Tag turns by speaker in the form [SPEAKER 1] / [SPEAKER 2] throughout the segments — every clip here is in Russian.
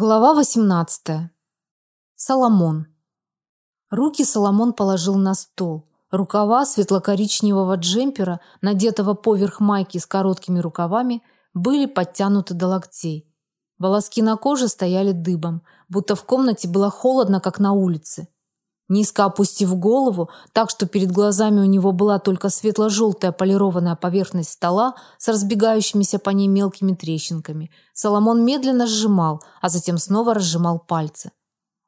[SPEAKER 1] Глава 18. Соломон. Руки Соломон положил на стол. Рукава светло-коричневого джемпера, надетого поверх майки с короткими рукавами, были подтянуты до локтей. Волоски на коже стояли дыбом, будто в комнате было холодно, как на улице. Низко опустив голову, так что перед глазами у него была только светло-желтая полированная поверхность стола с разбегающимися по ней мелкими трещинками, Соломон медленно сжимал, а затем снова разжимал пальцы.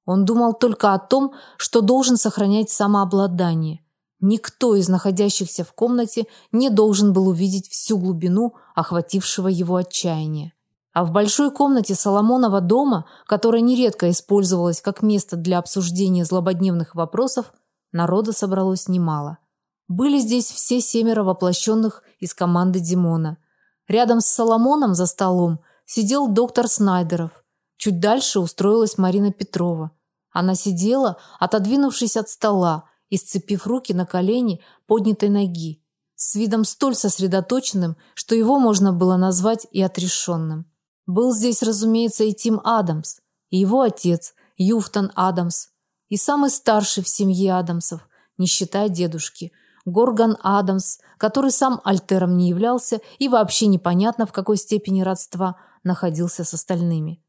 [SPEAKER 1] Он думал только о том, что должен сохранять самообладание. Никто из находящихся в комнате не должен был увидеть всю глубину охватившего его отчаяния. А в большой комнате Соломонова дома, которая нередко использовалась как место для обсуждения злободневных вопросов, народа собралось немало. Были здесь все семеро воплощенных из команды Димона. Рядом с Соломоном за столом сидел доктор Снайдеров. Чуть дальше устроилась Марина Петрова. Она сидела, отодвинувшись от стола и сцепив руки на колени поднятой ноги, с видом столь сосредоточенным, что его можно было назвать и отрешенным. Был здесь, разумеется, и Тим Адамс, и его отец Юфтон Адамс, и самый старший в семье Адамсов, не считая дедушки, Горган Адамс, который сам альтером не являлся и вообще непонятно в какой степени родства находился с остальными.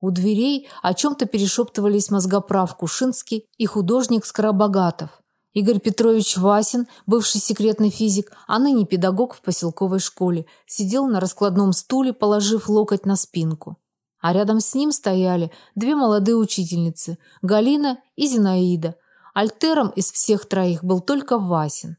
[SPEAKER 1] У дверей о чем то перешептывались мозгоправ Кушинский и художник Скоробогатов. Игорь Петрович Васин, бывший секретный физик, а ныне педагог в поселковой школе, сидел на раскладном стуле, положив локоть на спинку. А рядом с ним стояли две молодые учительницы – Галина и Зинаида. Альтером из всех троих был только Васин.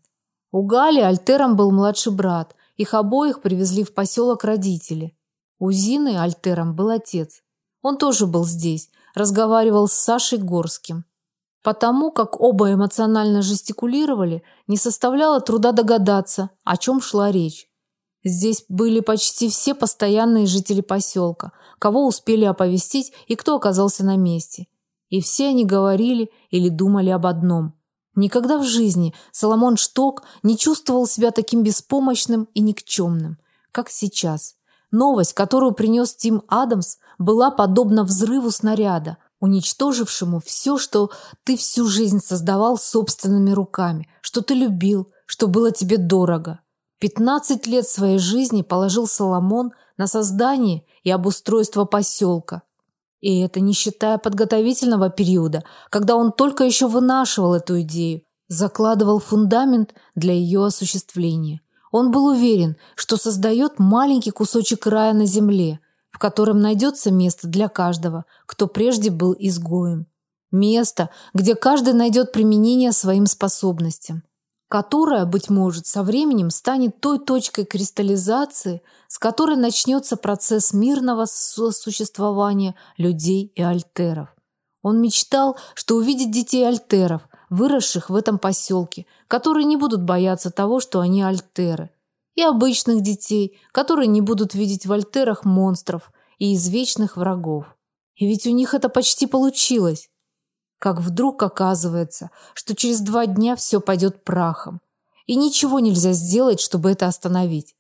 [SPEAKER 1] У Гали альтером был младший брат. Их обоих привезли в поселок родители. У Зины альтером был отец. Он тоже был здесь, разговаривал с Сашей Горским. Потому как оба эмоционально жестикулировали, не составляло труда догадаться, о чем шла речь. Здесь были почти все постоянные жители поселка, кого успели оповестить и кто оказался на месте. И все они говорили или думали об одном. Никогда в жизни Соломон Шток не чувствовал себя таким беспомощным и никчемным, как сейчас. Новость, которую принес Тим Адамс, была подобна взрыву снаряда – уничтожившему все, что ты всю жизнь создавал собственными руками, что ты любил, что было тебе дорого. Пятнадцать лет своей жизни положил Соломон на создание и обустройство поселка. И это не считая подготовительного периода, когда он только еще вынашивал эту идею, закладывал фундамент для ее осуществления. Он был уверен, что создает маленький кусочек рая на земле – в котором найдется место для каждого, кто прежде был изгоем. Место, где каждый найдет применение своим способностям, которое, быть может, со временем станет той точкой кристаллизации, с которой начнется процесс мирного сосуществования людей и альтеров. Он мечтал, что увидит детей альтеров, выросших в этом поселке, которые не будут бояться того, что они альтеры – и обычных детей, которые не будут видеть в альтерах монстров и извечных врагов. И ведь у них это почти получилось. Как вдруг оказывается, что через два дня все пойдет прахом, и ничего нельзя сделать, чтобы это остановить.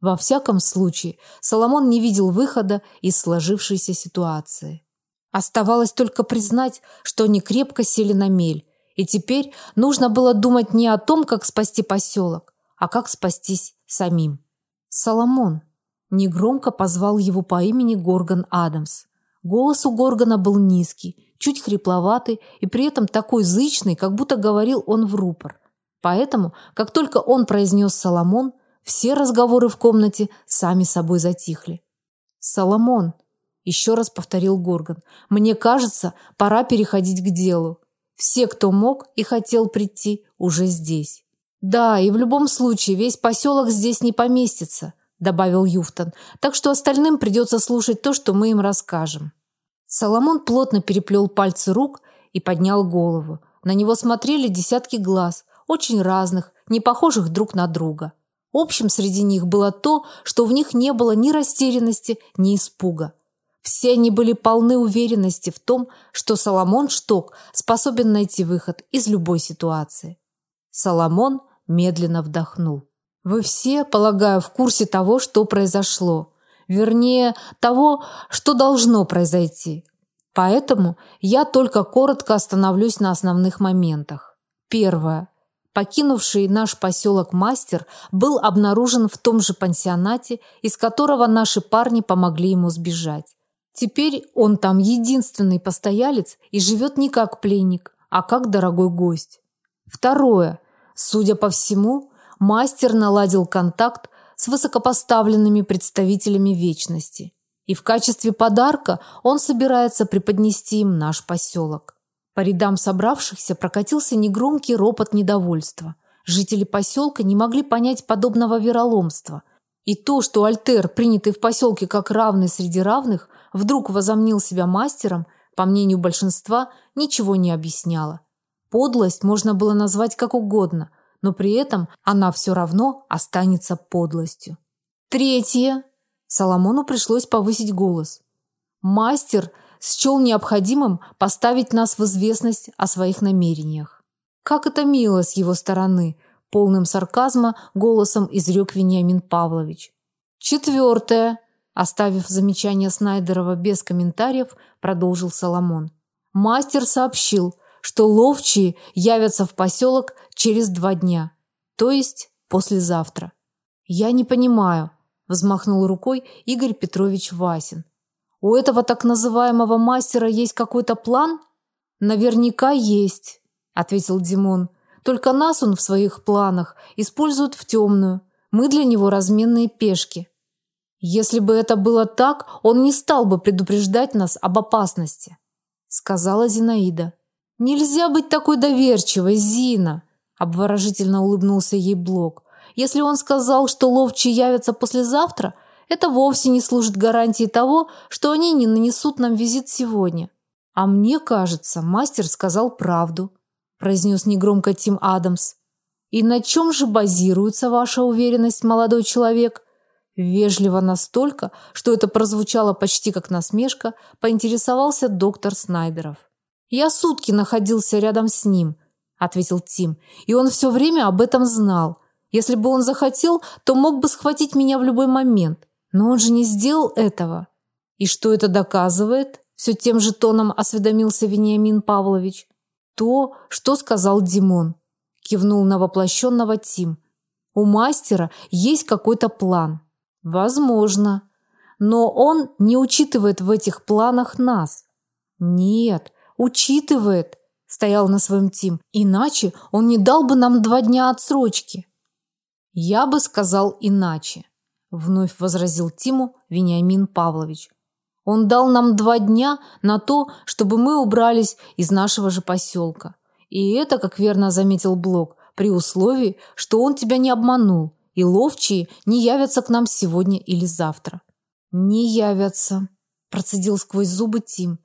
[SPEAKER 1] Во всяком случае, Соломон не видел выхода из сложившейся ситуации. Оставалось только признать, что они крепко сели на мель, и теперь нужно было думать не о том, как спасти поселок, а как спастись самим. Соломон негромко позвал его по имени Горган Адамс. Голос у Горгана был низкий, чуть хрипловатый и при этом такой зычный, как будто говорил он в рупор. Поэтому, как только он произнес Соломон, все разговоры в комнате сами собой затихли. Соломон, еще раз повторил Горган. Мне кажется, пора переходить к делу. Все, кто мог и хотел прийти, уже здесь. Да, и в любом случае весь поселок здесь не поместится, добавил Юфтон. Так что остальным придется слушать то, что мы им расскажем. Соломон плотно переплел пальцы рук и поднял голову. На него смотрели десятки глаз, очень разных, не похожих друг на друга. Общим среди них было то, что в них не было ни растерянности, ни испуга. Все они были полны уверенности в том, что Соломон Шток способен найти выход из любой ситуации. Соломон медленно вдохнул. Вы все, полагаю, в курсе того, что произошло. Вернее, того, что должно произойти. Поэтому я только коротко остановлюсь на основных моментах. Первое. Покинувший наш поселок мастер был обнаружен в том же пансионате, из которого наши парни помогли ему сбежать. Теперь он там единственный постоялец и живет не как пленник, а как дорогой гость. Второе. Судя по всему, мастер наладил контакт с высокопоставленными представителями вечности. И в качестве подарка он собирается преподнести им наш поселок. По рядам собравшихся прокатился негромкий ропот недовольства. Жители поселка не могли понять подобного вероломства. И то, что Альтер, принятый в поселке как равный среди равных, вдруг возомнил себя мастером, по мнению большинства, ничего не объясняло. Подлость можно было назвать как угодно, но при этом она все равно останется подлостью. Третье. Соломону пришлось повысить голос. Мастер счел необходимым поставить нас в известность о своих намерениях. Как это мило с его стороны, полным сарказма голосом изрек Вениамин Павлович. Четвертое. Оставив замечание Снайдерова без комментариев, продолжил Соломон. Мастер сообщил, что ловчие явятся в поселок через два дня, то есть послезавтра. Я не понимаю, взмахнул рукой Игорь Петрович Васин. У этого так называемого мастера есть какой-то план? Наверняка есть, ответил Димон. Только нас он в своих планах использует в темную. Мы для него разменные пешки. Если бы это было так, он не стал бы предупреждать нас об опасности, сказала Зинаида. Нельзя быть такой доверчивой, Зина, обворожительно улыбнулся ей Блок. Если он сказал, что ловчие явятся послезавтра, это вовсе не служит гарантией того, что они не нанесут нам визит сегодня. А мне кажется, мастер сказал правду, произнес негромко Тим Адамс. И на чем же базируется ваша уверенность, молодой человек? Вежливо настолько, что это прозвучало почти как насмешка, поинтересовался доктор Снайдеров. Я сутки находился рядом с ним, ответил Тим. И он все время об этом знал. Если бы он захотел, то мог бы схватить меня в любой момент, но он же не сделал этого. И что это доказывает? Все тем же тоном осведомился Вениамин Павлович. То, что сказал Димон, кивнул на воплощенного Тим. У мастера есть какой-то план. Возможно. Но он не учитывает в этих планах нас. Нет, учитывает, стоял на своем Тим. Иначе он не дал бы нам два дня отсрочки. Я бы сказал иначе, вновь возразил Тиму Вениамин Павлович. Он дал нам два дня на то, чтобы мы убрались из нашего же поселка. И это, как верно заметил Блок, при условии, что он тебя не обманул и ловчие не явятся к нам сегодня или завтра. Не явятся, процедил сквозь зубы Тим.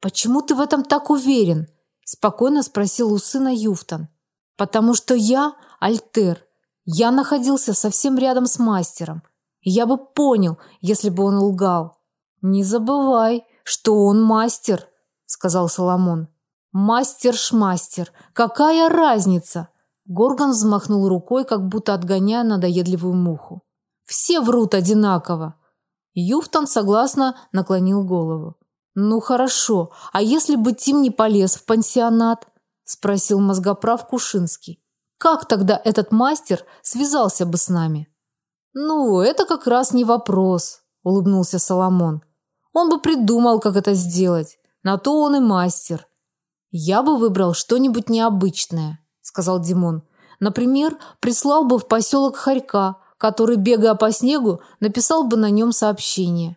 [SPEAKER 1] Почему ты в этом так уверен? спокойно спросил у сына Юфтан. Потому что я Альтер. Я находился совсем рядом с мастером. Я бы понял, если бы он лгал. Не забывай, что он мастер, сказал Соломон. Мастер-шмастер. Какая разница? Горгон взмахнул рукой, как будто отгоняя надоедливую муху. Все врут одинаково. Юфтон согласно наклонил голову. Ну хорошо, а если бы Тим не полез в пансионат? спросил мозгоправ Кушинский. Как тогда этот мастер связался бы с нами? Ну, это как раз не вопрос, улыбнулся Соломон. Он бы придумал, как это сделать. На то он и мастер. Я бы выбрал что-нибудь необычное сказал Димон. Например, прислал бы в поселок Харька, который, бегая по снегу, написал бы на нем сообщение.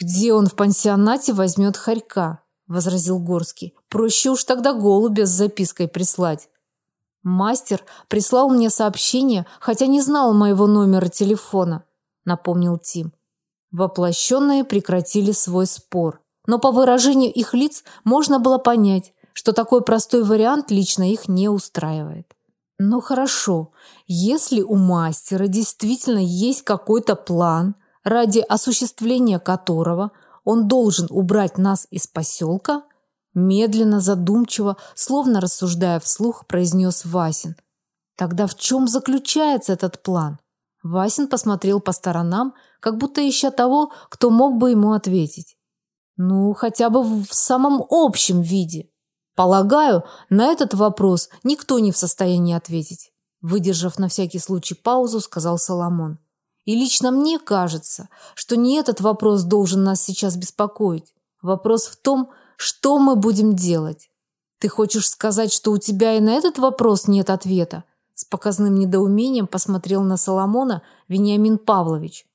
[SPEAKER 1] Где он в пансионате возьмет Харька? возразил Горский. Проще уж тогда голубя с запиской прислать. Мастер прислал мне сообщение, хотя не знал моего номера телефона, напомнил Тим. Воплощенные прекратили свой спор, но по выражению их лиц можно было понять, что такой простой вариант лично их не устраивает. Ну хорошо, если у мастера действительно есть какой-то план, ради осуществления которого он должен убрать нас из поселка, медленно, задумчиво, словно рассуждая вслух, произнес Васин. Тогда в чем заключается этот план? Васин посмотрел по сторонам, как будто ища того, кто мог бы ему ответить. Ну, хотя бы в самом общем виде. Полагаю, на этот вопрос никто не в состоянии ответить. Выдержав на всякий случай паузу, сказал Соломон. И лично мне кажется, что не этот вопрос должен нас сейчас беспокоить. Вопрос в том, что мы будем делать. Ты хочешь сказать, что у тебя и на этот вопрос нет ответа? С показным недоумением посмотрел на Соломона Вениамин Павлович.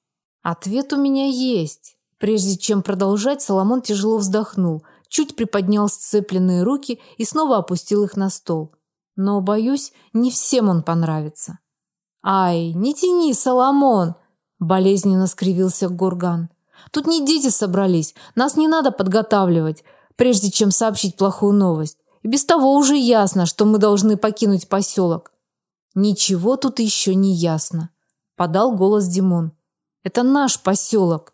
[SPEAKER 1] Ответ у меня есть. Прежде чем продолжать, Соломон тяжело вздохнул, чуть приподнял сцепленные руки и снова опустил их на стол. Но, боюсь, не всем он понравится. Ай, не тяни, Соломон, болезненно скривился Горган. Тут не дети собрались, нас не надо подготавливать, прежде чем сообщить плохую новость. И без того уже ясно, что мы должны покинуть поселок. Ничего тут еще не ясно, подал голос Димон. Это наш поселок.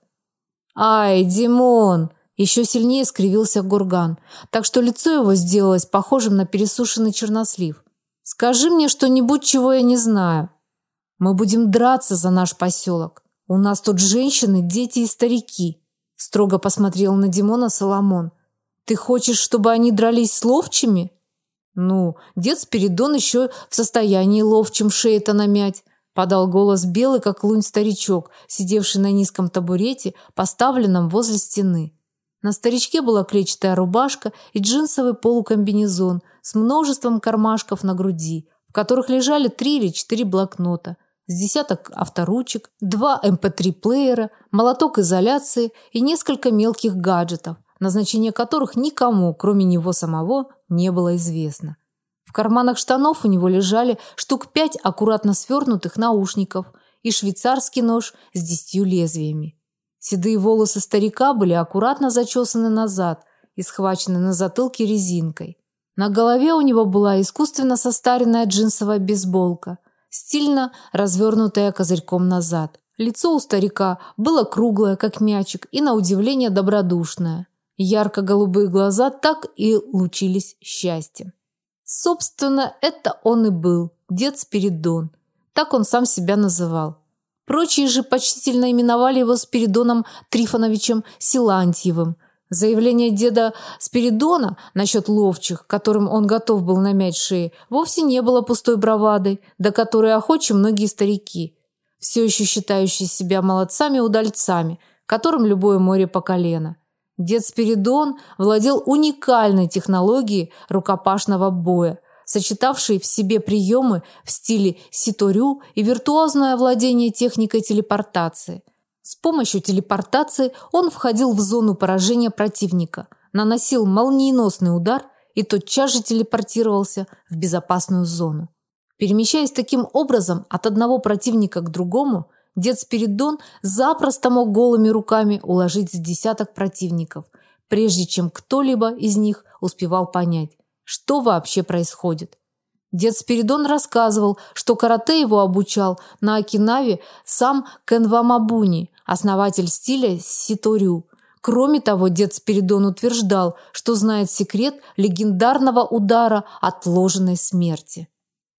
[SPEAKER 1] Ай, Димон, еще сильнее скривился Гурган, так что лицо его сделалось похожим на пересушенный чернослив. Скажи мне что-нибудь, чего я не знаю. Мы будем драться за наш поселок. У нас тут женщины, дети и старики, строго посмотрел на Димона Соломон. Ты хочешь, чтобы они дрались с ловчими? Ну, дед Спиридон еще в состоянии ловчим шею-то намять подал голос белый как лунь старичок, сидевший на низком табурете, поставленном возле стены. На старичке была клетчатая рубашка и джинсовый полукомбинезон с множеством кармашков на груди, в которых лежали три или четыре блокнота, с десяток авторучек, два MP3-плеера, эм молоток изоляции и несколько мелких гаджетов, назначение которых никому, кроме него самого, не было известно. В карманах штанов у него лежали штук пять аккуратно свернутых наушников и швейцарский нож с десятью лезвиями. Седые волосы старика были аккуратно зачесаны назад и схвачены на затылке резинкой. На голове у него была искусственно состаренная джинсовая бейсболка, стильно развернутая козырьком назад. Лицо у старика было круглое, как мячик, и на удивление добродушное. Ярко-голубые глаза так и лучились счастьем. Собственно, это он и был, дед Спиридон. Так он сам себя называл. Прочие же почтительно именовали его Спиридоном Трифоновичем Силантьевым. Заявление деда Спиридона насчет ловчих, которым он готов был намять шеи, вовсе не было пустой бравадой, до которой охочи многие старики, все еще считающие себя молодцами-удальцами, которым любое море по колено. Дед Спиридон владел уникальной технологией рукопашного боя, сочетавшей в себе приемы в стиле ситорю и виртуозное владение техникой телепортации. С помощью телепортации он входил в зону поражения противника, наносил молниеносный удар и тотчас же телепортировался в безопасную зону. Перемещаясь таким образом от одного противника к другому, Дед Спиридон запросто мог голыми руками уложить с десяток противников, прежде чем кто-либо из них успевал понять, что вообще происходит. Дед Спиридон рассказывал, что карате его обучал на Окинаве сам Кенвамабуни, основатель стиля ситорю. Кроме того, дед Спиридон утверждал, что знает секрет легендарного удара отложенной смерти.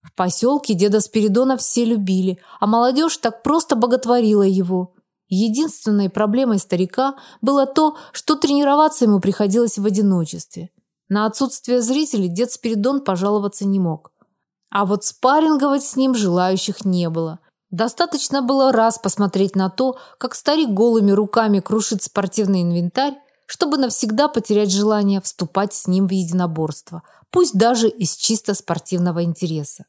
[SPEAKER 1] В поселке деда Спиридона все любили, а молодежь так просто боготворила его. Единственной проблемой старика было то, что тренироваться ему приходилось в одиночестве. На отсутствие зрителей дед Спиридон пожаловаться не мог. А вот спарринговать с ним желающих не было. Достаточно было раз посмотреть на то, как старик голыми руками крушит спортивный инвентарь, чтобы навсегда потерять желание вступать с ним в единоборство, пусть даже из чисто спортивного интереса.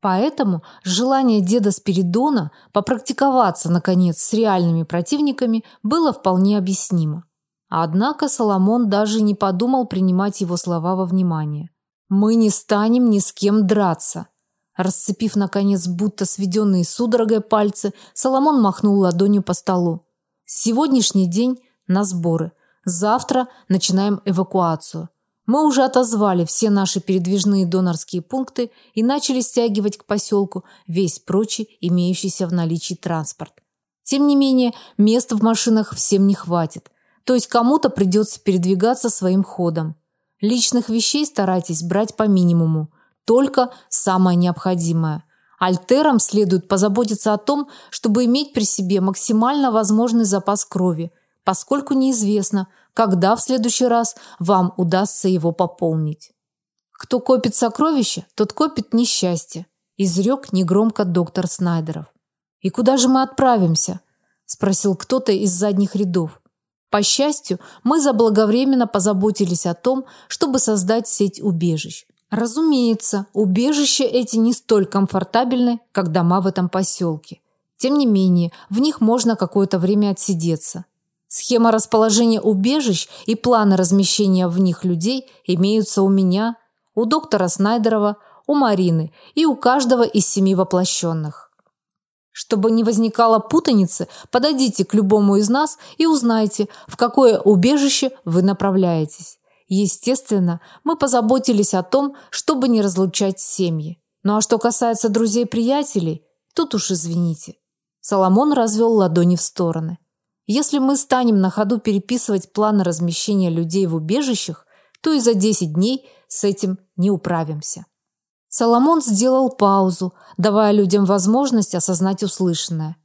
[SPEAKER 1] Поэтому желание деда Спиридона попрактиковаться наконец с реальными противниками было вполне объяснимо. Однако Соломон даже не подумал принимать его слова во внимание. Мы не станем ни с кем драться. Расцепив наконец будто сведенные судорогой пальцы, Соломон махнул ладонью по столу. Сегодняшний день на сборы. Завтра начинаем эвакуацию. Мы уже отозвали все наши передвижные донорские пункты и начали стягивать к поселку весь прочий имеющийся в наличии транспорт. Тем не менее, мест в машинах всем не хватит. То есть кому-то придется передвигаться своим ходом. Личных вещей старайтесь брать по минимуму, только самое необходимое. Альтерам следует позаботиться о том, чтобы иметь при себе максимально возможный запас крови, поскольку неизвестно, когда в следующий раз вам удастся его пополнить. Кто копит сокровища, тот копит несчастье, изрек негромко доктор Снайдеров. И куда же мы отправимся? спросил кто-то из задних рядов. По счастью, мы заблаговременно позаботились о том, чтобы создать сеть убежищ. Разумеется, убежища эти не столь комфортабельны, как дома в этом поселке. Тем не менее, в них можно какое-то время отсидеться. Схема расположения убежищ и планы размещения в них людей имеются у меня, у доктора Снайдерова, у Марины и у каждого из семи воплощенных. Чтобы не возникало путаницы, подойдите к любому из нас и узнайте, в какое убежище вы направляетесь. Естественно, мы позаботились о том, чтобы не разлучать семьи. Ну а что касается друзей-приятелей, тут уж извините. Соломон развел ладони в стороны. Если мы станем на ходу переписывать планы размещения людей в убежищах, то и за 10 дней с этим не управимся. Соломон сделал паузу, давая людям возможность осознать услышанное.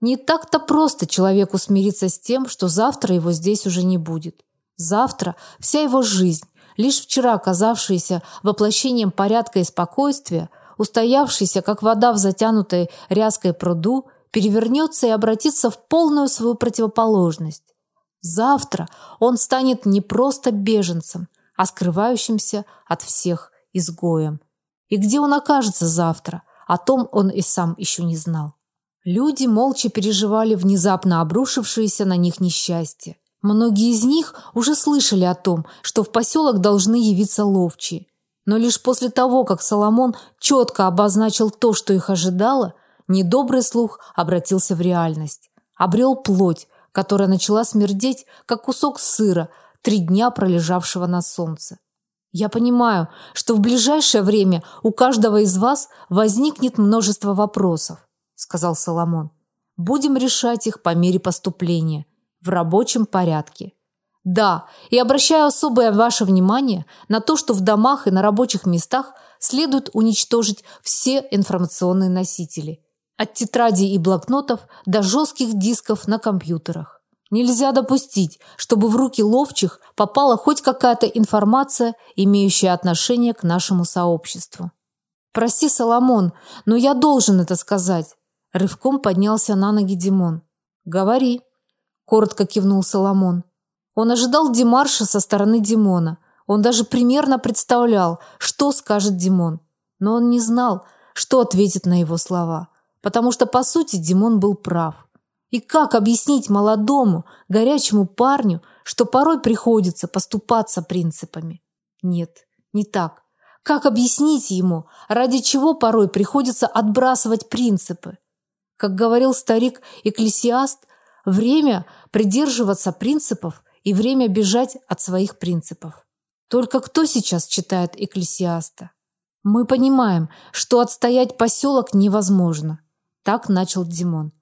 [SPEAKER 1] Не так-то просто человеку смириться с тем, что завтра его здесь уже не будет. Завтра вся его жизнь, лишь вчера казавшаяся воплощением порядка и спокойствия, устоявшаяся, как вода в затянутой ряской пруду, перевернется и обратится в полную свою противоположность. Завтра он станет не просто беженцем, а скрывающимся от всех изгоем. И где он окажется завтра, о том он и сам еще не знал. Люди молча переживали внезапно обрушившееся на них несчастье. Многие из них уже слышали о том, что в поселок должны явиться ловчие. Но лишь после того, как Соломон четко обозначил то, что их ожидало, Недобрый слух обратился в реальность. Обрел плоть, которая начала смердеть, как кусок сыра, три дня пролежавшего на солнце. Я понимаю, что в ближайшее время у каждого из вас возникнет множество вопросов, сказал Соломон. Будем решать их по мере поступления в рабочем порядке. Да, и обращаю особое ваше внимание на то, что в домах и на рабочих местах следует уничтожить все информационные носители от тетрадей и блокнотов до жестких дисков на компьютерах. Нельзя допустить, чтобы в руки ловчих попала хоть какая-то информация, имеющая отношение к нашему сообществу. Прости, Соломон, но я должен это сказать. Рывком поднялся на ноги Димон. Говори, коротко кивнул Соломон. Он ожидал демарша со стороны Димона. Он даже примерно представлял, что скажет Димон, но он не знал, что ответит на его слова потому что по сути Димон был прав. И как объяснить молодому, горячему парню, что порой приходится поступаться принципами? Нет, не так. Как объяснить ему, ради чего порой приходится отбрасывать принципы? Как говорил старик Экклесиаст, время придерживаться принципов и время бежать от своих принципов. Только кто сейчас читает Экклесиаста? Мы понимаем, что отстоять поселок невозможно. Так начал Димон.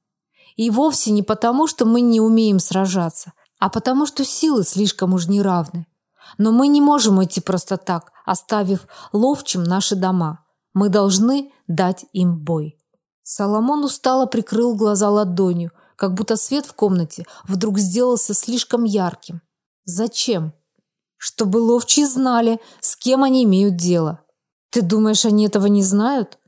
[SPEAKER 1] И вовсе не потому, что мы не умеем сражаться, а потому, что силы слишком уж неравны. Но мы не можем уйти просто так, оставив ловчим наши дома. Мы должны дать им бой. Соломон устало прикрыл глаза ладонью, как будто свет в комнате вдруг сделался слишком ярким. Зачем? Чтобы ловчие знали, с кем они имеют дело. Ты думаешь, они этого не знают?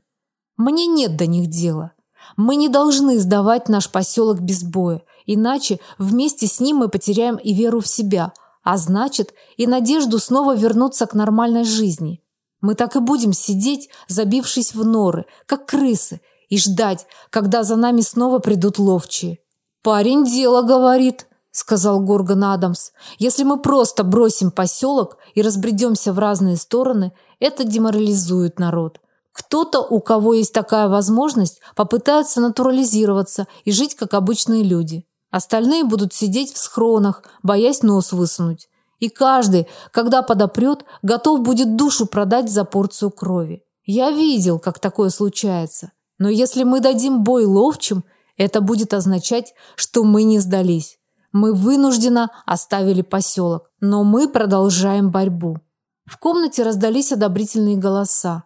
[SPEAKER 1] Мне нет до них дела. Мы не должны сдавать наш поселок без боя, иначе вместе с ним мы потеряем и веру в себя, а значит, и надежду снова вернуться к нормальной жизни. Мы так и будем сидеть, забившись в норы, как крысы, и ждать, когда за нами снова придут ловчие. Парень дело говорит, сказал Горгон Адамс. Если мы просто бросим поселок и разбредемся в разные стороны, это деморализует народ. Кто-то, у кого есть такая возможность, попытается натурализироваться и жить как обычные люди. Остальные будут сидеть в схронах, боясь нос высунуть. И каждый, когда подопрет, готов будет душу продать за порцию крови. Я видел, как такое случается. Но если мы дадим бой ловчим, это будет означать, что мы не сдались. Мы вынужденно оставили поселок, но мы продолжаем борьбу. В комнате раздались одобрительные голоса.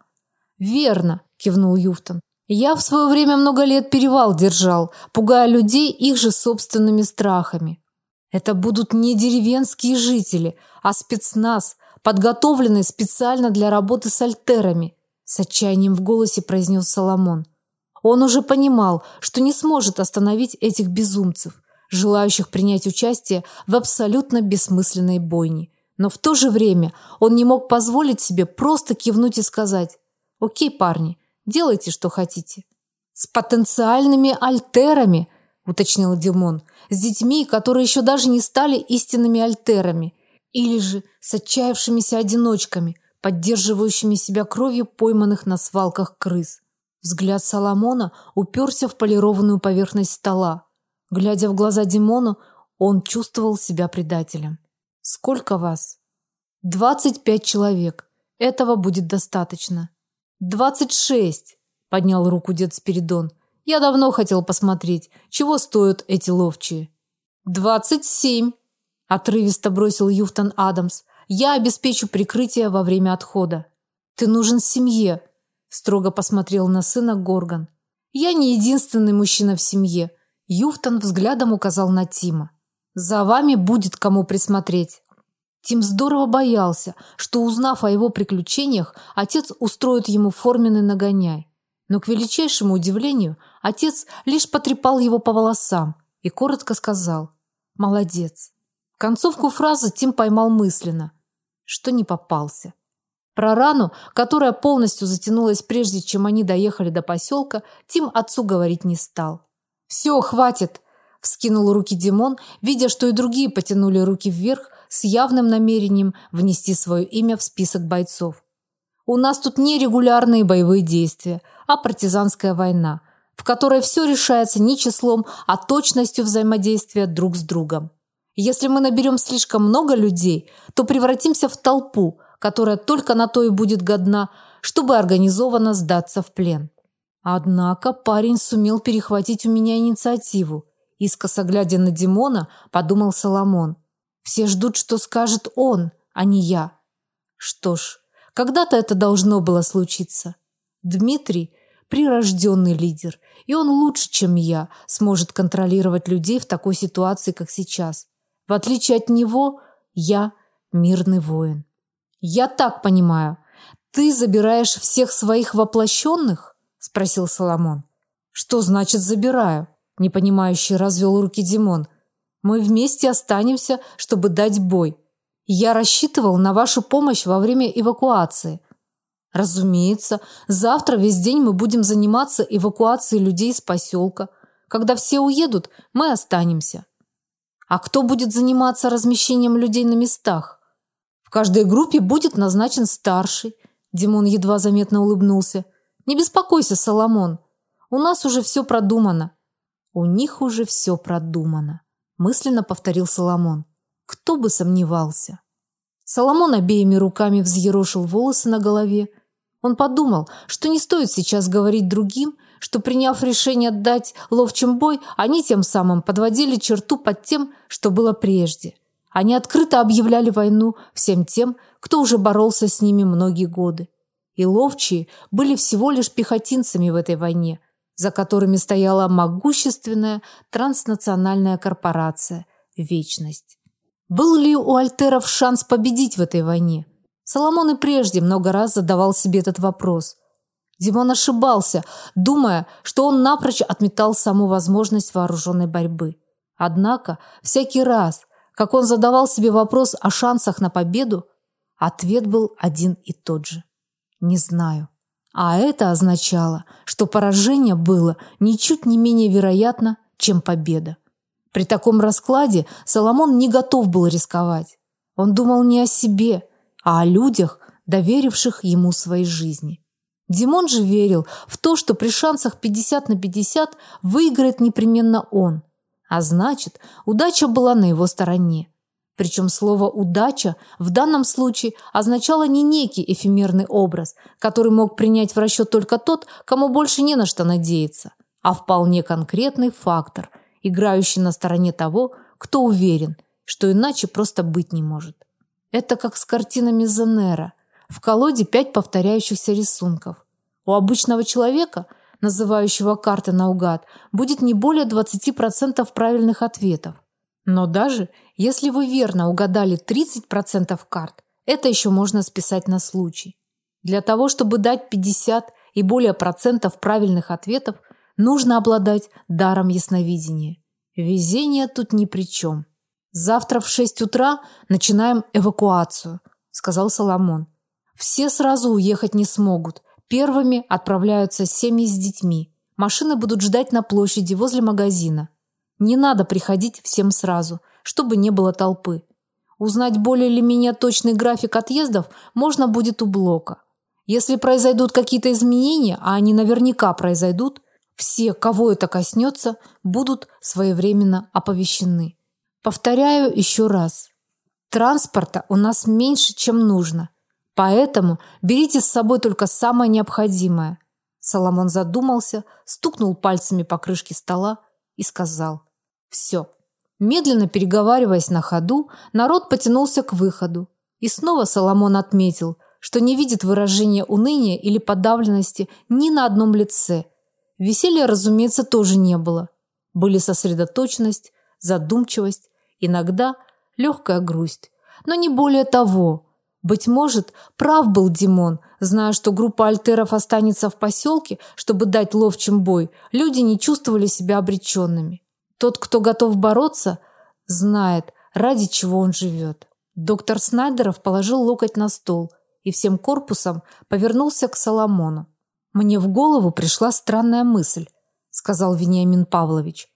[SPEAKER 1] Верно, кивнул Юфтон. Я в свое время много лет перевал держал, пугая людей их же собственными страхами. Это будут не деревенские жители, а спецназ, подготовленный специально для работы с альтерами, с отчаянием в голосе произнес Соломон. Он уже понимал, что не сможет остановить этих безумцев, желающих принять участие в абсолютно бессмысленной бойне. Но в то же время он не мог позволить себе просто кивнуть и сказать: "О'кей, парни, делайте, что хотите". С потенциальными альтерами, уточнил Димон, с детьми, которые еще даже не стали истинными альтерами, или же с отчаявшимися одиночками, поддерживающими себя кровью пойманных на свалках крыс. Взгляд Соломона уперся в полированную поверхность стола. Глядя в глаза Димону, он чувствовал себя предателем. Сколько вас? Двадцать пять человек. Этого будет достаточно. Двадцать шесть. Поднял руку дед Спиридон. Я давно хотел посмотреть, чего стоят эти ловчие. Двадцать семь. Отрывисто бросил Юфтон Адамс. Я обеспечу прикрытие во время отхода. Ты нужен семье. Строго посмотрел на сына Горган. Я не единственный мужчина в семье. Юфтон взглядом указал на Тима. За вами будет кому присмотреть. Тим здорово боялся, что узнав о его приключениях, отец устроит ему форменный нагоняй. Но к величайшему удивлению, отец лишь потрепал его по волосам и коротко сказал: "Молодец". Концовку фразы Тим поймал мысленно, что не попался. Про рану, которая полностью затянулась прежде, чем они доехали до поселка, Тим отцу говорить не стал. «Все, хватит!» Вскинул руки Димон, видя, что и другие потянули руки вверх с явным намерением внести свое имя в список бойцов. У нас тут не регулярные боевые действия, а партизанская война, в которой все решается не числом, а точностью взаимодействия друг с другом. Если мы наберем слишком много людей, то превратимся в толпу, которая только на то и будет годна, чтобы организованно сдаться в плен. Однако парень сумел перехватить у меня инициативу Искоса глядя на Димона, подумал Соломон. Все ждут, что скажет он, а не я. Что ж, когда-то это должно было случиться. Дмитрий прирожденный лидер, и он лучше, чем я, сможет контролировать людей в такой ситуации, как сейчас. В отличие от него, я мирный воин. Я так понимаю, ты забираешь всех своих воплощенных? спросил Соломон. Что значит забираю? непонимающе развел руки Димон. Мы вместе останемся, чтобы дать бой. Я рассчитывал на вашу помощь во время эвакуации. Разумеется, завтра весь день мы будем заниматься эвакуацией людей из поселка. Когда все уедут, мы останемся. А кто будет заниматься размещением людей на местах? В каждой группе будет назначен старший. Димон едва заметно улыбнулся. Не беспокойся, Соломон. У нас уже все продумано. У них уже все продумано, мысленно повторил Соломон. Кто бы сомневался. Соломон обеими руками взъерошил волосы на голове. Он подумал, что не стоит сейчас говорить другим, что приняв решение отдать ловчим бой, они тем самым подводили черту под тем, что было прежде. Они открыто объявляли войну всем тем, кто уже боролся с ними многие годы. И ловчие были всего лишь пехотинцами в этой войне, за которыми стояла могущественная транснациональная корпорация Вечность. Был ли у альтеров шанс победить в этой войне? Соломон и прежде много раз задавал себе этот вопрос. Димон ошибался, думая, что он напрочь отметал саму возможность вооруженной борьбы. Однако, всякий раз, как он задавал себе вопрос о шансах на победу, ответ был один и тот же. Не знаю. А это означало, что поражение было ничуть не менее вероятно, чем победа. При таком раскладе Соломон не готов был рисковать. Он думал не о себе, а о людях, доверивших ему свои жизни. Димон же верил в то, что при шансах 50 на 50 выиграет непременно он. А значит, удача была на его стороне. Причем слово удача в данном случае означало не некий эфемерный образ, который мог принять в расчет только тот, кому больше не на что надеяться, а вполне конкретный фактор, играющий на стороне того, кто уверен, что иначе просто быть не может. Это как с картинами Зенера. В колоде пять повторяющихся рисунков. У обычного человека, называющего карты наугад, будет не более 20% правильных ответов. Но даже если вы верно угадали 30% карт, это еще можно списать на случай. Для того, чтобы дать 50 и более процентов правильных ответов, нужно обладать даром ясновидения. Везение тут ни при чем. Завтра в 6 утра начинаем эвакуацию, сказал Соломон. Все сразу уехать не смогут. Первыми отправляются семьи с детьми. Машины будут ждать на площади возле магазина. Не надо приходить всем сразу, чтобы не было толпы. Узнать более или менее точный график отъездов можно будет у блока. Если произойдут какие-то изменения, а они наверняка произойдут, все, кого это коснется, будут своевременно оповещены. Повторяю еще раз. Транспорта у нас меньше, чем нужно. Поэтому берите с собой только самое необходимое. Соломон задумался, стукнул пальцами по крышке стола и сказал: «Все». Медленно переговариваясь на ходу, народ потянулся к выходу. И снова Соломон отметил, что не видит выражения уныния или подавленности ни на одном лице. Веселья, разумеется, тоже не было. Были сосредоточенность, задумчивость, иногда легкая грусть, но не более того. Быть может, прав был Димон, зная, что группа альтеров останется в поселке, чтобы дать ловчим бой. Люди не чувствовали себя обреченными. Тот, кто готов бороться, знает, ради чего он живет. Доктор Снайдеров положил локоть на стол и всем корпусом повернулся к Соломону. Мне в голову пришла странная мысль, сказал Вениамин Павлович.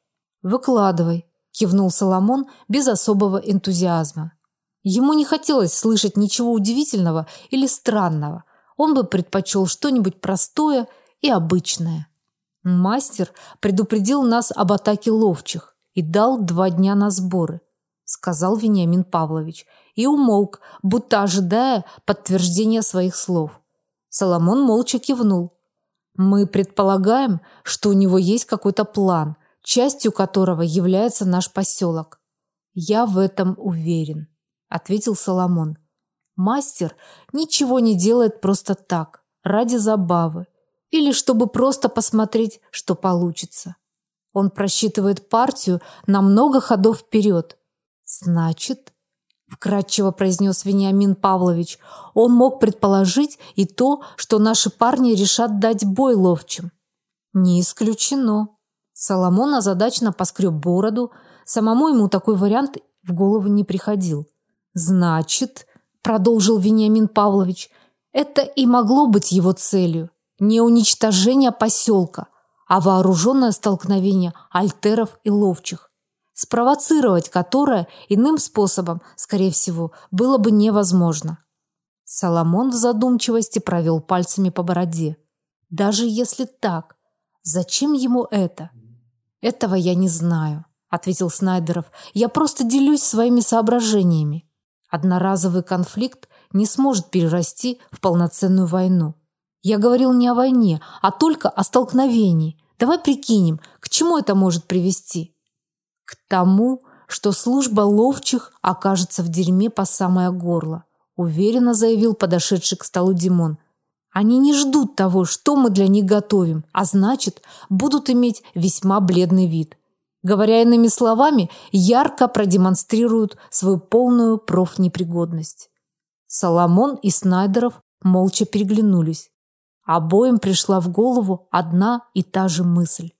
[SPEAKER 1] Выкладывай, кивнул Соломон без особого энтузиазма. Ему не хотелось слышать ничего удивительного или странного. Он бы предпочел что-нибудь простое и обычное. Мастер предупредил нас об атаке ловчих и дал два дня на сборы, сказал Вениамин Павлович и умолк, будто ожидая подтверждения своих слов. Соломон молча кивнул. Мы предполагаем, что у него есть какой-то план, частью которого является наш поселок. Я в этом уверен, ответил Соломон. Мастер ничего не делает просто так, ради забавы или чтобы просто посмотреть, что получится. Он просчитывает партию на много ходов вперед. Значит, вкратчиво произнес Вениамин Павлович, он мог предположить и то, что наши парни решат дать бой ловчим. Не исключено. Соломон озадаченно поскреб бороду, самому ему такой вариант в голову не приходил. Значит, продолжил Вениамин Павлович, это и могло быть его целью не уничтожение поселка, а вооруженное столкновение альтеров и ловчих, спровоцировать которое иным способом, скорее всего, было бы невозможно. Соломон в задумчивости провел пальцами по бороде. Даже если так, зачем ему это? Этого я не знаю, ответил Снайдеров. Я просто делюсь своими соображениями. Одноразовый конфликт не сможет перерасти в полноценную войну. Я говорил не о войне, а только о столкновении. Давай прикинем, к чему это может привести? К тому, что служба ловчих окажется в дерьме по самое горло, уверенно заявил подошедший к столу Димон. Они не ждут того, что мы для них готовим, а значит, будут иметь весьма бледный вид. Говоря иными словами, ярко продемонстрируют свою полную профнепригодность. Соломон и Снайдеров молча переглянулись. Обоим пришла в голову одна и та же мысль.